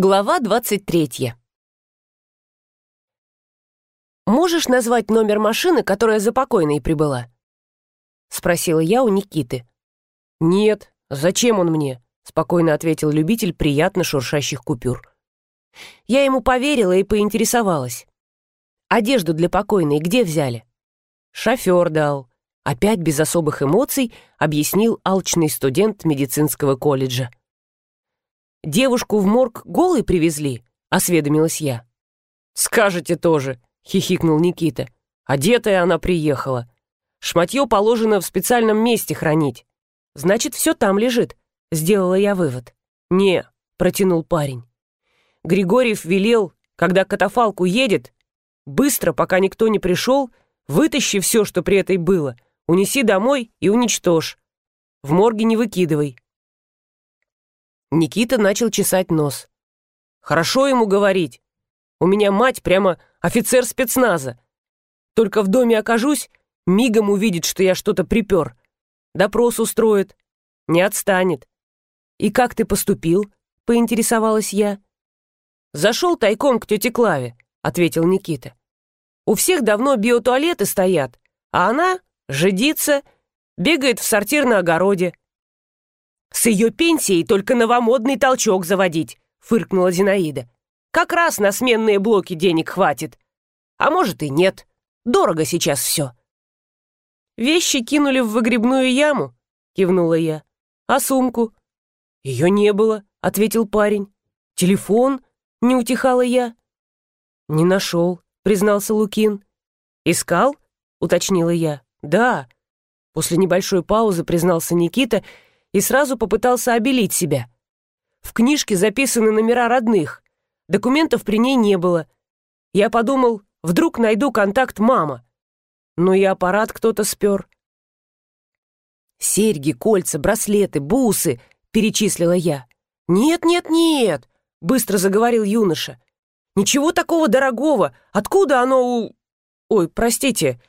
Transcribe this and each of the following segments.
Глава 23. «Можешь назвать номер машины, которая за покойной прибыла?» — спросила я у Никиты. «Нет, зачем он мне?» — спокойно ответил любитель приятно шуршащих купюр. Я ему поверила и поинтересовалась. «Одежду для покойной где взяли?» «Шофер дал», — опять без особых эмоций объяснил алчный студент медицинского колледжа. «Девушку в морг голой привезли?» — осведомилась я. «Скажете тоже», — хихикнул Никита. «Одетая она приехала. Шматье положено в специальном месте хранить». «Значит, все там лежит», — сделала я вывод. «Не», — протянул парень. Григорьев велел, когда катафалку едет, быстро, пока никто не пришел, вытащи все, что при этой было, унеси домой и уничтожь. В морге не выкидывай. Никита начал чесать нос. «Хорошо ему говорить. У меня мать прямо офицер спецназа. Только в доме окажусь, мигом увидит, что я что-то припер. Допрос устроит. Не отстанет». «И как ты поступил?» — поинтересовалась я. «Зашел тайком к тете Клаве», — ответил Никита. «У всех давно биотуалеты стоят, а она жидится, бегает в сортир на огороде. «С ее пенсией только новомодный толчок заводить», — фыркнула Зинаида. «Как раз на сменные блоки денег хватит. А может и нет. Дорого сейчас все». «Вещи кинули в выгребную яму», — кивнула я. «А сумку?» «Ее не было», — ответил парень. «Телефон?» — не утихала я. «Не нашел», — признался Лукин. «Искал?» — уточнила я. «Да». После небольшой паузы признался Никита — и сразу попытался обелить себя. В книжке записаны номера родных. Документов при ней не было. Я подумал, вдруг найду контакт мама. Но и аппарат кто-то спер. «Серьги, кольца, браслеты, бусы», — перечислила я. «Нет, нет, нет», — быстро заговорил юноша. «Ничего такого дорогого. Откуда оно у... Ой, простите,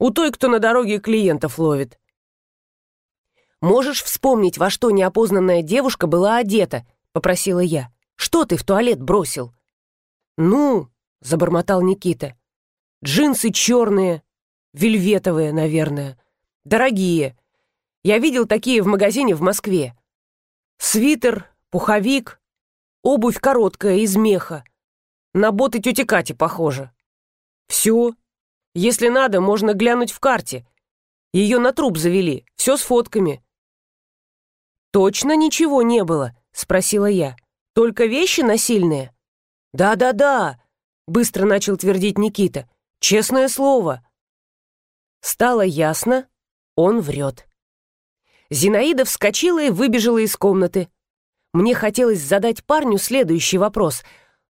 у той, кто на дороге клиентов ловит». «Можешь вспомнить, во что неопознанная девушка была одета?» — попросила я. «Что ты в туалет бросил?» «Ну», — забормотал Никита, — «джинсы черные, вельветовые, наверное, дорогие. Я видел такие в магазине в Москве. Свитер, пуховик, обувь короткая из меха. На боты тети Кати похоже. Все. Если надо, можно глянуть в карте. Ее на труп завели, все с фотками. «Точно ничего не было?» — спросила я. «Только вещи насильные?» «Да-да-да», — быстро начал твердить Никита. «Честное слово». Стало ясно, он врет. Зинаида вскочила и выбежала из комнаты. Мне хотелось задать парню следующий вопрос,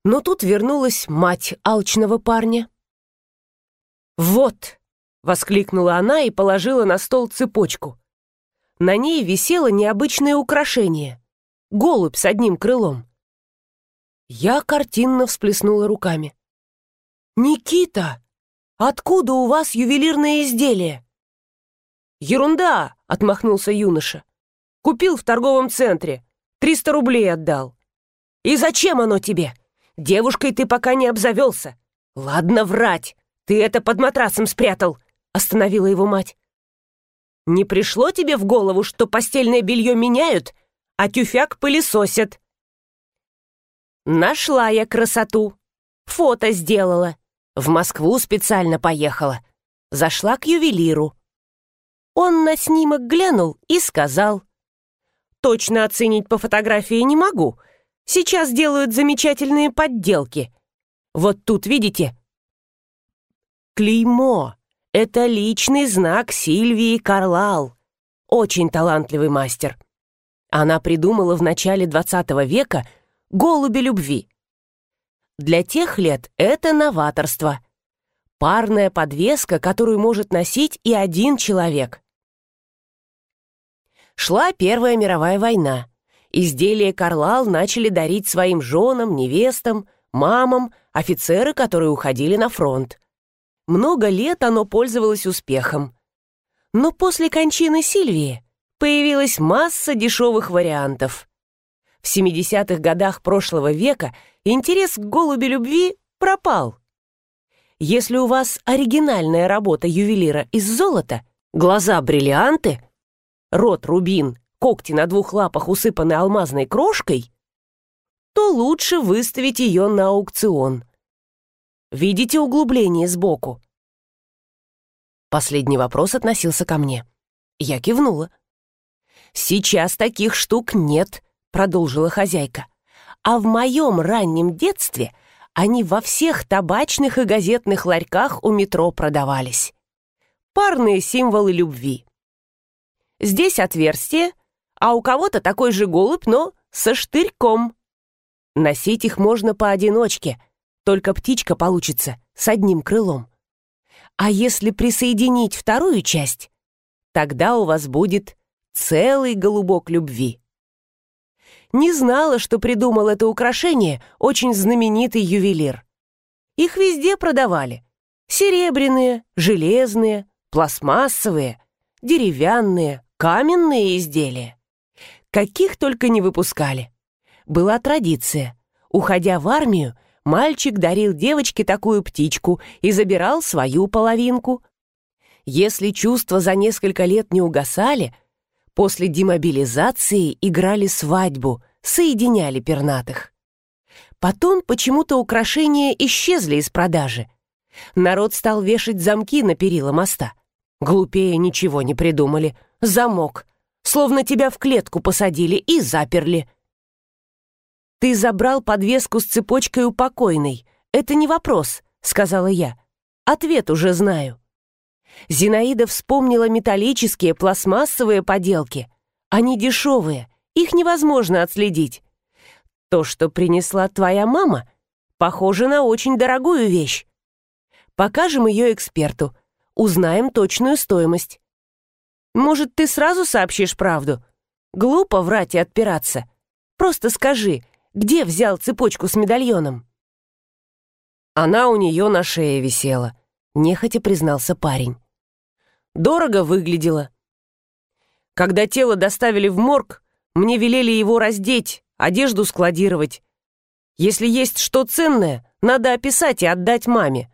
но тут вернулась мать алчного парня. «Вот!» — воскликнула она и положила на стол цепочку. На ней висело необычное украшение — голубь с одним крылом. Я картинно всплеснула руками. «Никита, откуда у вас ювелирное изделие?» «Ерунда!» — отмахнулся юноша. «Купил в торговом центре. Триста рублей отдал». «И зачем оно тебе? Девушкой ты пока не обзавелся. Ладно врать, ты это под матрасом спрятал», — остановила его мать. Не пришло тебе в голову, что постельное белье меняют, а тюфяк пылесосят? Нашла я красоту. Фото сделала. В Москву специально поехала. Зашла к ювелиру. Он на снимок глянул и сказал. Точно оценить по фотографии не могу. Сейчас делают замечательные подделки. Вот тут, видите? Клеймо. Это личный знак Сильвии Карлал. Очень талантливый мастер. Она придумала в начале 20 века голуби любви. Для тех лет это новаторство. Парная подвеска, которую может носить и один человек. Шла Первая мировая война. Изделия Карлал начали дарить своим женам, невестам, мамам, офицеры, которые уходили на фронт. Много лет оно пользовалось успехом. Но после кончины Сильвии появилась масса дешевых вариантов. В 70-х годах прошлого века интерес к голуби любви пропал. Если у вас оригинальная работа ювелира из золота, глаза бриллианты, рот рубин, когти на двух лапах усыпаны алмазной крошкой, то лучше выставить ее на аукцион. Видите углубление сбоку? Последний вопрос относился ко мне. Я кивнула. «Сейчас таких штук нет», — продолжила хозяйка. «А в моем раннем детстве они во всех табачных и газетных ларьках у метро продавались. Парные символы любви. Здесь отверстие, а у кого-то такой же голубь, но со штырьком. Носить их можно поодиночке, только птичка получится с одним крылом. А если присоединить вторую часть, тогда у вас будет целый голубок любви. Не знала, что придумал это украшение очень знаменитый ювелир. Их везде продавали. Серебряные, железные, пластмассовые, деревянные, каменные изделия. Каких только не выпускали. Была традиция. Уходя в армию, мальчик дарил девочке такую птичку и забирал свою половинку. Если чувства за несколько лет не угасали, после демобилизации играли свадьбу, соединяли пернатых. Потом почему-то украшения исчезли из продажи. Народ стал вешать замки на перила моста. Глупее ничего не придумали. Замок. Словно тебя в клетку посадили и заперли. «Ты забрал подвеску с цепочкой у покойной. Это не вопрос», — сказала я. «Ответ уже знаю». Зинаида вспомнила металлические пластмассовые поделки. Они дешевые, их невозможно отследить. То, что принесла твоя мама, похоже на очень дорогую вещь. Покажем ее эксперту, узнаем точную стоимость. Может, ты сразу сообщишь правду? Глупо врать и отпираться. Просто скажи, где взял цепочку с медальоном?» Она у нее на шее висела, нехотя признался парень. Дорого выглядела. Когда тело доставили в морг, мне велели его раздеть, одежду складировать. Если есть что ценное, надо описать и отдать маме.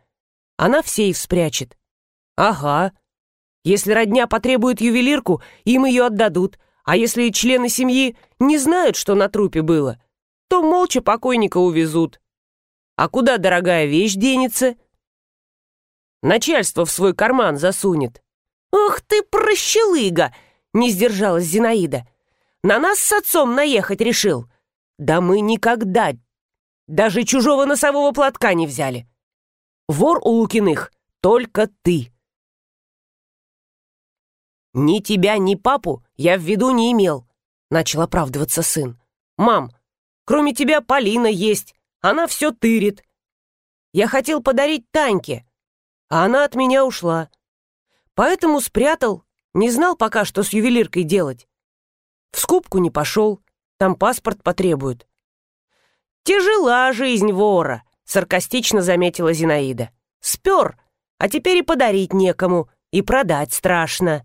Она в сейф спрячет. Ага. Если родня потребует ювелирку, им ее отдадут. А если члены семьи не знают, что на трупе было, то молча покойника увезут. А куда дорогая вещь денется? Начальство в свой карман засунет. «Ах ты, прощелыга!» — не сдержалась Зинаида. «На нас с отцом наехать решил. Да мы никогда даже чужого носового платка не взяли. Вор у Лукиных только ты». «Ни тебя, ни папу я в виду не имел», — начал оправдываться сын. «Мам, Кроме тебя Полина есть, она все тырит. Я хотел подарить Таньке, а она от меня ушла. Поэтому спрятал, не знал пока, что с ювелиркой делать. В скупку не пошел, там паспорт потребуют. «Тяжела жизнь вора», — саркастично заметила Зинаида. «Спер, а теперь и подарить некому, и продать страшно».